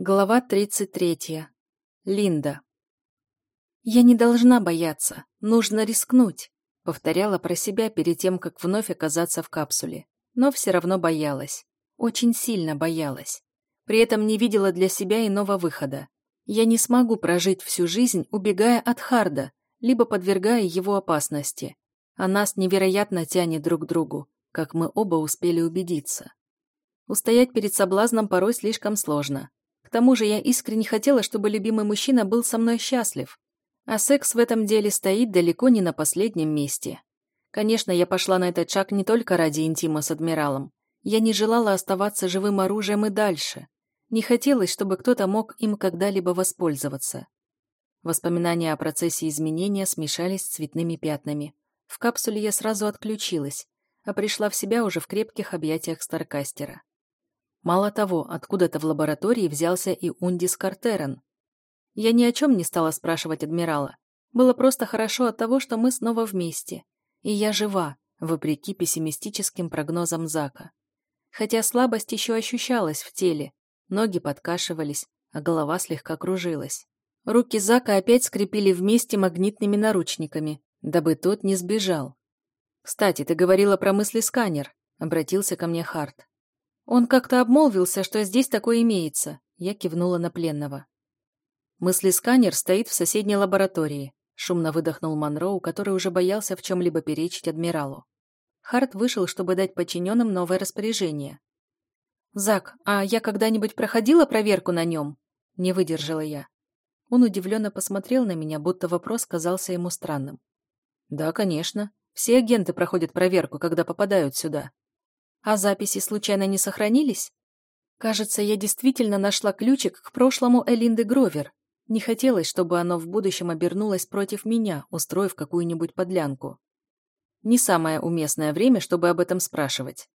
Глава 33. Линда. «Я не должна бояться. Нужно рискнуть», — повторяла про себя перед тем, как вновь оказаться в капсуле. Но все равно боялась. Очень сильно боялась. При этом не видела для себя иного выхода. Я не смогу прожить всю жизнь, убегая от Харда, либо подвергая его опасности. А нас невероятно тянет друг к другу, как мы оба успели убедиться. Устоять перед соблазном порой слишком сложно. К тому же я искренне хотела, чтобы любимый мужчина был со мной счастлив. А секс в этом деле стоит далеко не на последнем месте. Конечно, я пошла на этот шаг не только ради интима с адмиралом. Я не желала оставаться живым оружием и дальше. Не хотелось, чтобы кто-то мог им когда-либо воспользоваться. Воспоминания о процессе изменения смешались с цветными пятнами. В капсуле я сразу отключилась, а пришла в себя уже в крепких объятиях Старкастера. Мало того, откуда-то в лаборатории взялся и Ундис Картерен. Я ни о чем не стала спрашивать адмирала. Было просто хорошо от того, что мы снова вместе. И я жива, вопреки пессимистическим прогнозам Зака. Хотя слабость еще ощущалась в теле, ноги подкашивались, а голова слегка кружилась. Руки Зака опять скрепили вместе магнитными наручниками, дабы тот не сбежал. «Кстати, ты говорила про мысли-сканер», — обратился ко мне Харт. Он как-то обмолвился, что здесь такое имеется. Я кивнула на пленного. Мысли-сканер стоит в соседней лаборатории. Шумно выдохнул Монроу, который уже боялся в чем-либо перечить адмиралу. Харт вышел, чтобы дать подчиненным новое распоряжение. «Зак, а я когда-нибудь проходила проверку на нем?» Не выдержала я. Он удивленно посмотрел на меня, будто вопрос казался ему странным. «Да, конечно. Все агенты проходят проверку, когда попадают сюда. А записи случайно не сохранились? Кажется, я действительно нашла ключик к прошлому Элинды Гровер. Не хотелось, чтобы оно в будущем обернулось против меня, устроив какую-нибудь подлянку. Не самое уместное время, чтобы об этом спрашивать.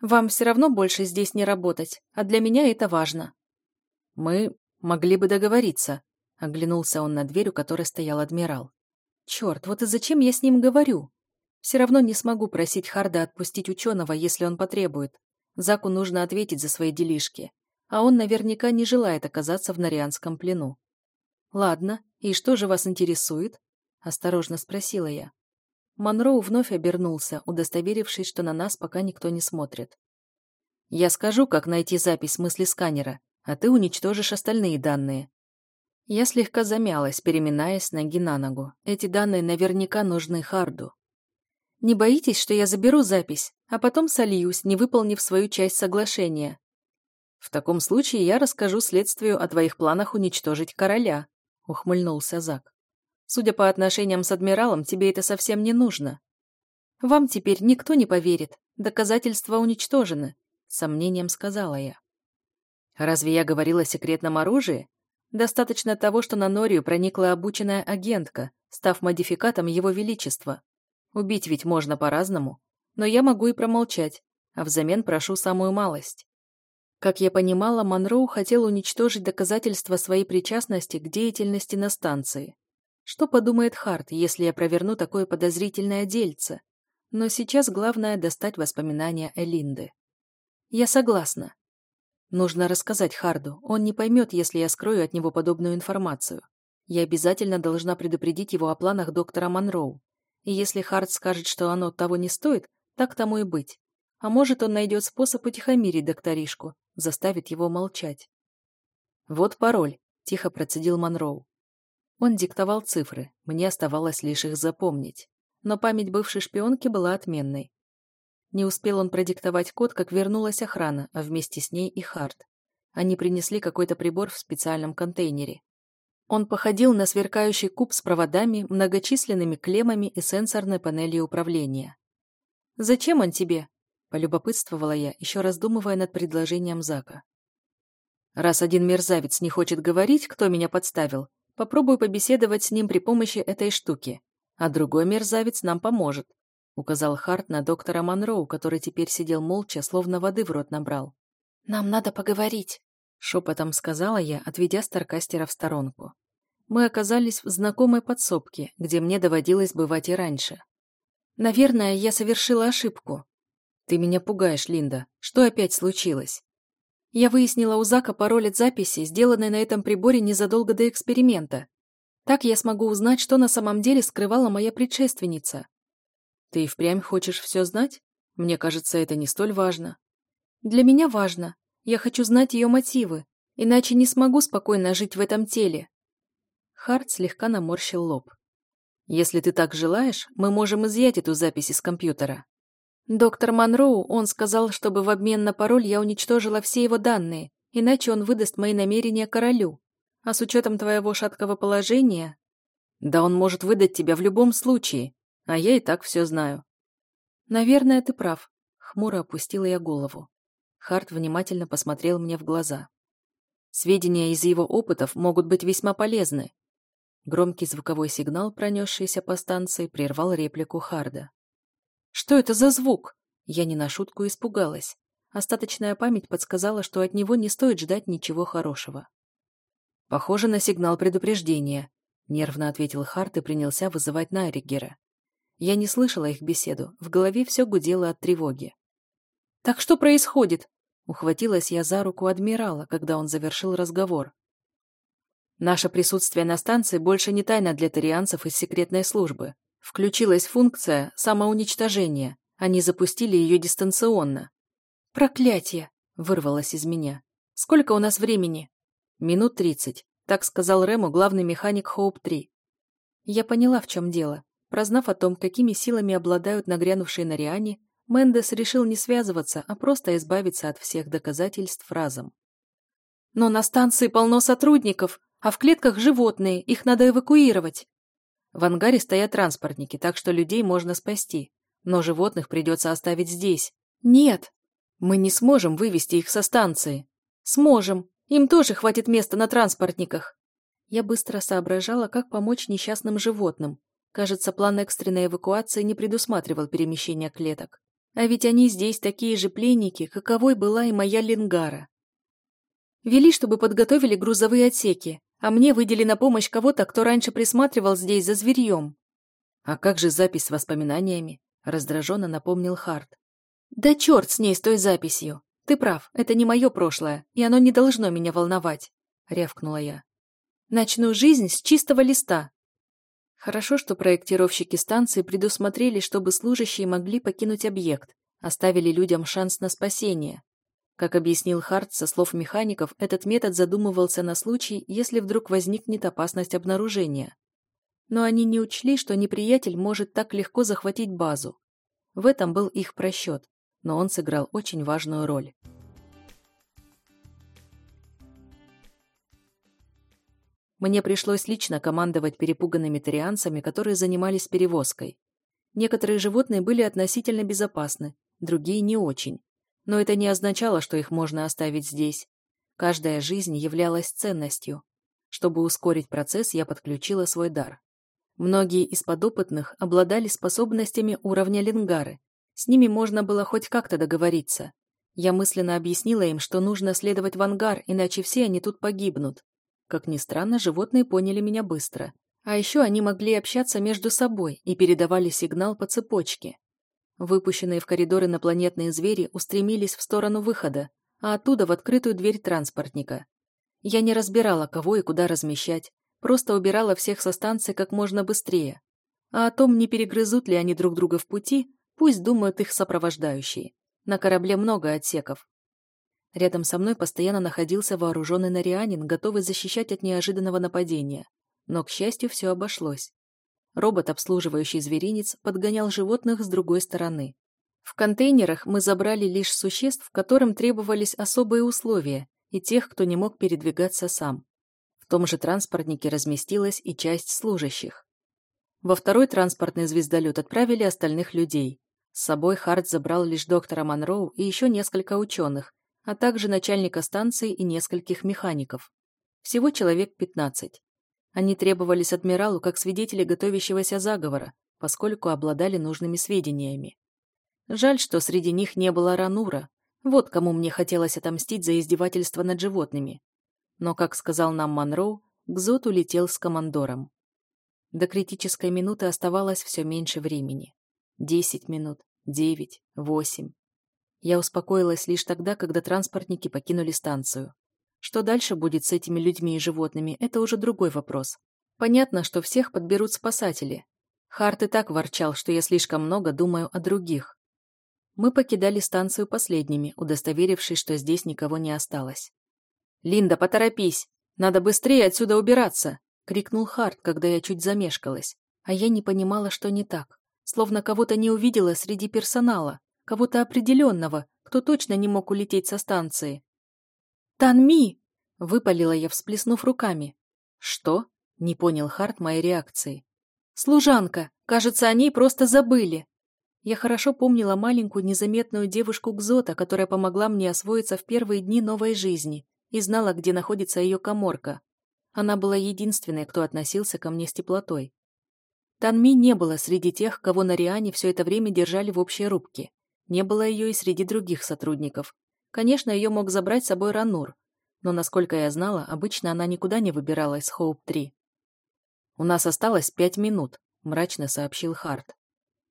Вам все равно больше здесь не работать, а для меня это важно. Мы могли бы договориться, оглянулся он на дверь, у которой стоял адмирал. Черт, вот и зачем я с ним говорю? Все равно не смогу просить Харда отпустить ученого, если он потребует. Заку нужно ответить за свои делишки. А он наверняка не желает оказаться в Нарианском плену. «Ладно, и что же вас интересует?» – осторожно спросила я. Монроу вновь обернулся, удостоверившись, что на нас пока никто не смотрит. «Я скажу, как найти запись мысли сканера, а ты уничтожишь остальные данные». Я слегка замялась, переминаясь ноги на ногу. Эти данные наверняка нужны Харду. Не боитесь, что я заберу запись, а потом сольюсь, не выполнив свою часть соглашения? В таком случае я расскажу следствию о твоих планах уничтожить короля, ухмыльнулся Зак. Судя по отношениям с адмиралом, тебе это совсем не нужно. Вам теперь никто не поверит. Доказательства уничтожены, сомнением сказала я. Разве я говорила о секретном оружии? Достаточно того, что на Норию проникла обученная агентка, став модификатом его величества. Убить ведь можно по-разному, но я могу и промолчать, а взамен прошу самую малость. Как я понимала, Монроу хотел уничтожить доказательства своей причастности к деятельности на станции. Что подумает Харт, если я проверну такое подозрительное дельце? Но сейчас главное достать воспоминания Элинды. Я согласна. Нужно рассказать Харду, он не поймет, если я скрою от него подобную информацию. Я обязательно должна предупредить его о планах доктора Монроу. И если Харт скажет, что оно того не стоит, так тому и быть. А может, он найдет способ утихомирить докторишку, заставит его молчать. «Вот пароль», — тихо процедил Монроу. Он диктовал цифры, мне оставалось лишь их запомнить. Но память бывшей шпионки была отменной. Не успел он продиктовать код, как вернулась охрана, а вместе с ней и Харт. Они принесли какой-то прибор в специальном контейнере. Он походил на сверкающий куб с проводами, многочисленными клеммами и сенсорной панелью управления. «Зачем он тебе?» – полюбопытствовала я, еще раздумывая над предложением Зака. «Раз один мерзавец не хочет говорить, кто меня подставил, попробую побеседовать с ним при помощи этой штуки, а другой мерзавец нам поможет», – указал Харт на доктора Монроу, который теперь сидел молча, словно воды в рот набрал. «Нам надо поговорить», – шепотом сказала я, отведя Старкастера в сторонку мы оказались в знакомой подсобке, где мне доводилось бывать и раньше. Наверное, я совершила ошибку. Ты меня пугаешь, Линда. Что опять случилось? Я выяснила у Зака пароль от записи, сделанной на этом приборе незадолго до эксперимента. Так я смогу узнать, что на самом деле скрывала моя предшественница. Ты и впрямь хочешь все знать? Мне кажется, это не столь важно. Для меня важно. Я хочу знать ее мотивы, иначе не смогу спокойно жить в этом теле. Харт слегка наморщил лоб. Если ты так желаешь, мы можем изъять эту запись из компьютера. Доктор Монроу, он сказал, чтобы в обмен на пароль я уничтожила все его данные, иначе он выдаст мои намерения королю. А с учетом твоего шаткого положения... Да он может выдать тебя в любом случае, а я и так все знаю. Наверное, ты прав. Хмуро опустила я голову. Харт внимательно посмотрел мне в глаза. Сведения из его опытов могут быть весьма полезны. Громкий звуковой сигнал, пронесшийся по станции, прервал реплику Харда. «Что это за звук?» Я не на шутку испугалась. Остаточная память подсказала, что от него не стоит ждать ничего хорошего. «Похоже на сигнал предупреждения», — нервно ответил Харт и принялся вызывать Найригера. Я не слышала их беседу, в голове все гудело от тревоги. «Так что происходит?» — ухватилась я за руку адмирала, когда он завершил разговор. «Наше присутствие на станции больше не тайна для тарианцев из секретной службы. Включилась функция самоуничтожения. Они запустили ее дистанционно». «Проклятие!» — вырвалось из меня. «Сколько у нас времени?» «Минут тридцать», — так сказал Рему главный механик Хоуп-3. Я поняла, в чем дело. Прознав о том, какими силами обладают нагрянувшие на Риане, Мендес решил не связываться, а просто избавиться от всех доказательств разом. «Но на станции полно сотрудников, а в клетках животные, их надо эвакуировать». В ангаре стоят транспортники, так что людей можно спасти, но животных придется оставить здесь. «Нет, мы не сможем вывести их со станции». «Сможем. Им тоже хватит места на транспортниках. Я быстро соображала, как помочь несчастным животным. Кажется, план экстренной эвакуации не предусматривал перемещения клеток. А ведь они здесь такие же пленники, каковой была и моя Лингара. Вели, чтобы подготовили грузовые отсеки, а мне выдели на помощь кого-то, кто раньше присматривал здесь за зверьем. «А как же запись с воспоминаниями?» — раздраженно напомнил Харт. «Да черт с ней, с той записью! «Ты прав, это не мое прошлое, и оно не должно меня волновать», — рявкнула я. «Начну жизнь с чистого листа». Хорошо, что проектировщики станции предусмотрели, чтобы служащие могли покинуть объект, оставили людям шанс на спасение. Как объяснил Харт со слов механиков, этот метод задумывался на случай, если вдруг возникнет опасность обнаружения. Но они не учли, что неприятель может так легко захватить базу. В этом был их просчет но он сыграл очень важную роль. Мне пришлось лично командовать перепуганными тарианцами, которые занимались перевозкой. Некоторые животные были относительно безопасны, другие не очень. Но это не означало, что их можно оставить здесь. Каждая жизнь являлась ценностью. Чтобы ускорить процесс, я подключила свой дар. Многие из подопытных обладали способностями уровня лингары, с ними можно было хоть как-то договориться. Я мысленно объяснила им, что нужно следовать в ангар, иначе все они тут погибнут. Как ни странно, животные поняли меня быстро. А еще они могли общаться между собой и передавали сигнал по цепочке. Выпущенные в коридор инопланетные звери устремились в сторону выхода, а оттуда в открытую дверь транспортника. Я не разбирала, кого и куда размещать, просто убирала всех со станции как можно быстрее. А о том, не перегрызут ли они друг друга в пути, Пусть думают их сопровождающие. На корабле много отсеков. Рядом со мной постоянно находился вооруженный нарианин, готовый защищать от неожиданного нападения. Но, к счастью, все обошлось. Робот, обслуживающий зверинец, подгонял животных с другой стороны. В контейнерах мы забрали лишь существ, которым требовались особые условия, и тех, кто не мог передвигаться сам. В том же транспортнике разместилась и часть служащих. Во второй транспортный звездолет отправили остальных людей. С собой Харт забрал лишь доктора Монроу и еще несколько ученых, а также начальника станции и нескольких механиков. Всего человек 15. Они требовались адмиралу как свидетели готовящегося заговора, поскольку обладали нужными сведениями. Жаль, что среди них не было Ранура. Вот кому мне хотелось отомстить за издевательство над животными. Но, как сказал нам Монроу, Гзот улетел с командором. До критической минуты оставалось все меньше времени. Десять минут, девять, восемь. Я успокоилась лишь тогда, когда транспортники покинули станцию. Что дальше будет с этими людьми и животными, это уже другой вопрос. Понятно, что всех подберут спасатели. Харт и так ворчал, что я слишком много думаю о других. Мы покидали станцию последними, удостоверившись, что здесь никого не осталось. «Линда, поторопись! Надо быстрее отсюда убираться!» — крикнул Харт, когда я чуть замешкалась. А я не понимала, что не так. Словно кого-то не увидела среди персонала, кого-то определенного, кто точно не мог улететь со станции. «Танми!» — выпалила я, всплеснув руками. «Что?» — не понял Харт моей реакции. «Служанка! Кажется, о ней просто забыли!» Я хорошо помнила маленькую незаметную девушку Гзота, которая помогла мне освоиться в первые дни новой жизни и знала, где находится ее коморка. Она была единственной, кто относился ко мне с теплотой. Танми не было среди тех, кого на Риане все это время держали в общей рубке. Не было ее и среди других сотрудников. Конечно, ее мог забрать с собой Ранур, но, насколько я знала, обычно она никуда не выбиралась с Хоуп-3. «У нас осталось пять минут», — мрачно сообщил Харт.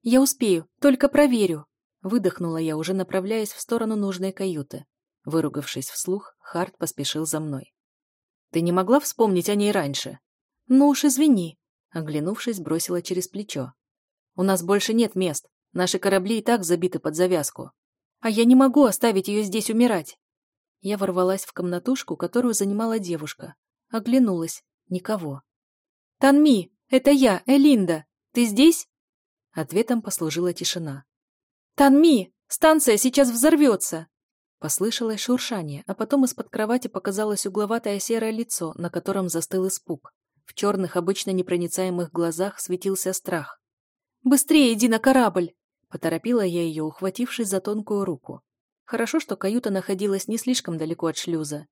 «Я успею, только проверю», — выдохнула я, уже направляясь в сторону нужной каюты. Выругавшись вслух, Харт поспешил за мной. «Ты не могла вспомнить о ней раньше?» «Ну уж извини», Оглянувшись, бросила через плечо. «У нас больше нет мест. Наши корабли и так забиты под завязку. А я не могу оставить ее здесь умирать!» Я ворвалась в комнатушку, которую занимала девушка. Оглянулась. Никого. «Танми! Это я, Элинда! Ты здесь?» Ответом послужила тишина. «Танми! Станция сейчас взорвется!» Послышалось шуршание, а потом из-под кровати показалось угловатое серое лицо, на котором застыл испуг. В черных, обычно непроницаемых глазах светился страх. «Быстрее иди на корабль!» Поторопила я ее, ухватившись за тонкую руку. Хорошо, что каюта находилась не слишком далеко от шлюза.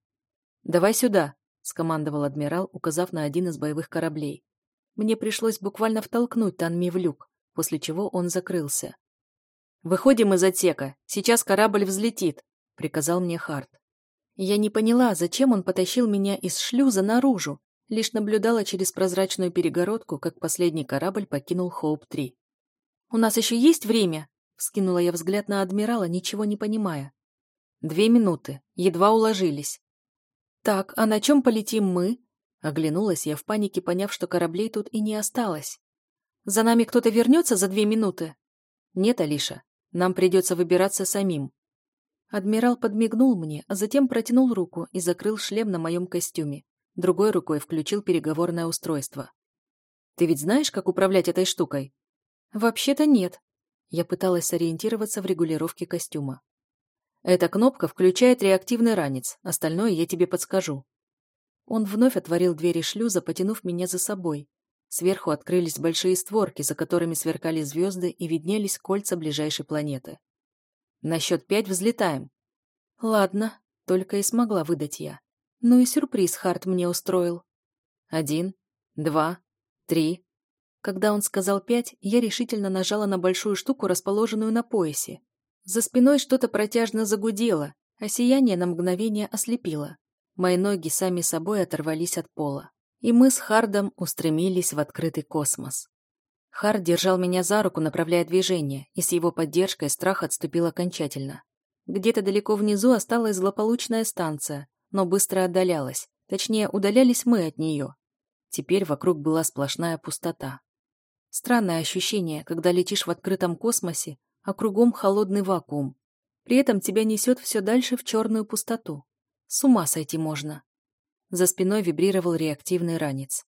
«Давай сюда», — скомандовал адмирал, указав на один из боевых кораблей. Мне пришлось буквально втолкнуть Танми в люк, после чего он закрылся. «Выходим из отсека. Сейчас корабль взлетит», — приказал мне Харт. Я не поняла, зачем он потащил меня из шлюза наружу, лишь наблюдала через прозрачную перегородку, как последний корабль покинул Хоуп-3. «У нас еще есть время?» — вскинула я взгляд на адмирала, ничего не понимая. «Две минуты. Едва уложились». «Так, а на чем полетим мы?» Оглянулась я в панике, поняв, что кораблей тут и не осталось. «За нами кто-то вернется за две минуты?» «Нет, Алиша. Нам придется выбираться самим». Адмирал подмигнул мне, а затем протянул руку и закрыл шлем на моем костюме другой рукой включил переговорное устройство. «Ты ведь знаешь, как управлять этой штукой?» «Вообще-то нет». Я пыталась сориентироваться в регулировке костюма. «Эта кнопка включает реактивный ранец, остальное я тебе подскажу». Он вновь отворил двери шлюза, потянув меня за собой. Сверху открылись большие створки, за которыми сверкали звезды и виднелись кольца ближайшей планеты. «На счет пять взлетаем». «Ладно», — только и смогла выдать я. Ну и сюрприз Харт мне устроил. Один, два, три. Когда он сказал пять, я решительно нажала на большую штуку, расположенную на поясе. За спиной что-то протяжно загудело, а сияние на мгновение ослепило. Мои ноги сами собой оторвались от пола. И мы с Хардом устремились в открытый космос. Хард держал меня за руку, направляя движение, и с его поддержкой страх отступил окончательно. Где-то далеко внизу осталась злополучная станция, но быстро отдалялась. Точнее, удалялись мы от нее. Теперь вокруг была сплошная пустота. Странное ощущение, когда летишь в открытом космосе, а кругом холодный вакуум. При этом тебя несет все дальше в черную пустоту. С ума сойти можно. За спиной вибрировал реактивный ранец.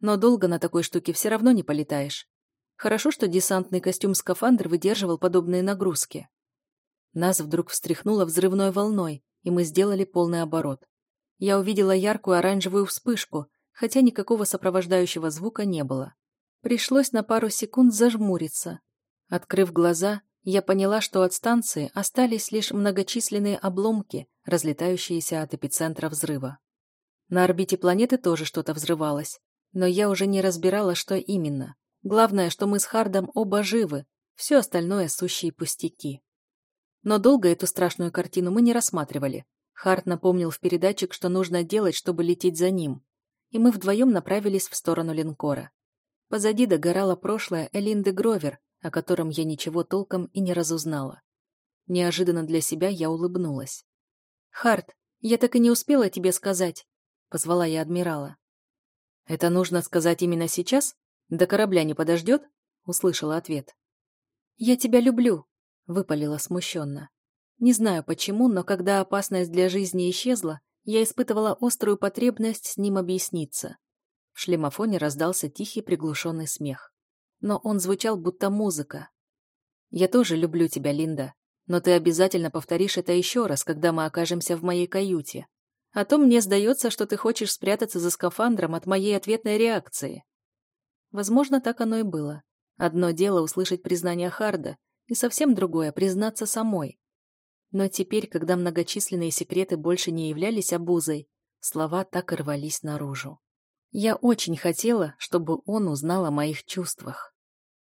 Но долго на такой штуке все равно не полетаешь. Хорошо, что десантный костюм-скафандр выдерживал подобные нагрузки. Нас вдруг встряхнуло взрывной волной, и мы сделали полный оборот. Я увидела яркую оранжевую вспышку, хотя никакого сопровождающего звука не было. Пришлось на пару секунд зажмуриться. Открыв глаза, я поняла, что от станции остались лишь многочисленные обломки, разлетающиеся от эпицентра взрыва. На орбите планеты тоже что-то взрывалось, но я уже не разбирала, что именно. Главное, что мы с Хардом оба живы, все остальное сущие пустяки. Но долго эту страшную картину мы не рассматривали. Харт напомнил в передатчик, что нужно делать, чтобы лететь за ним. И мы вдвоем направились в сторону линкора. Позади догорало прошлое Элинды Гровер, о котором я ничего толком и не разузнала. Неожиданно для себя я улыбнулась. «Харт, я так и не успела тебе сказать», — позвала я адмирала. «Это нужно сказать именно сейчас? До корабля не подождет?» — услышала ответ. «Я тебя люблю», — выпалила смущенно. Не знаю почему, но когда опасность для жизни исчезла, я испытывала острую потребность с ним объясниться. В шлемофоне раздался тихий приглушенный смех. Но он звучал будто музыка. «Я тоже люблю тебя, Линда, но ты обязательно повторишь это еще раз, когда мы окажемся в моей каюте. А то мне сдается, что ты хочешь спрятаться за скафандром от моей ответной реакции». Возможно, так оно и было. Одно дело услышать признание Харда, и совсем другое — признаться самой. Но теперь, когда многочисленные секреты больше не являлись обузой, слова так и рвались наружу. Я очень хотела, чтобы он узнал о моих чувствах.